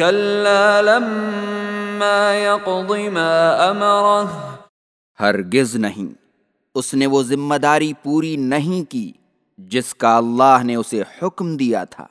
لما يقض ما ہرگز نہیں۔ اس نے وہ ذمہ داری پوری نہیں کی جس کا اللہ نے اسے حکم دیا تھا۔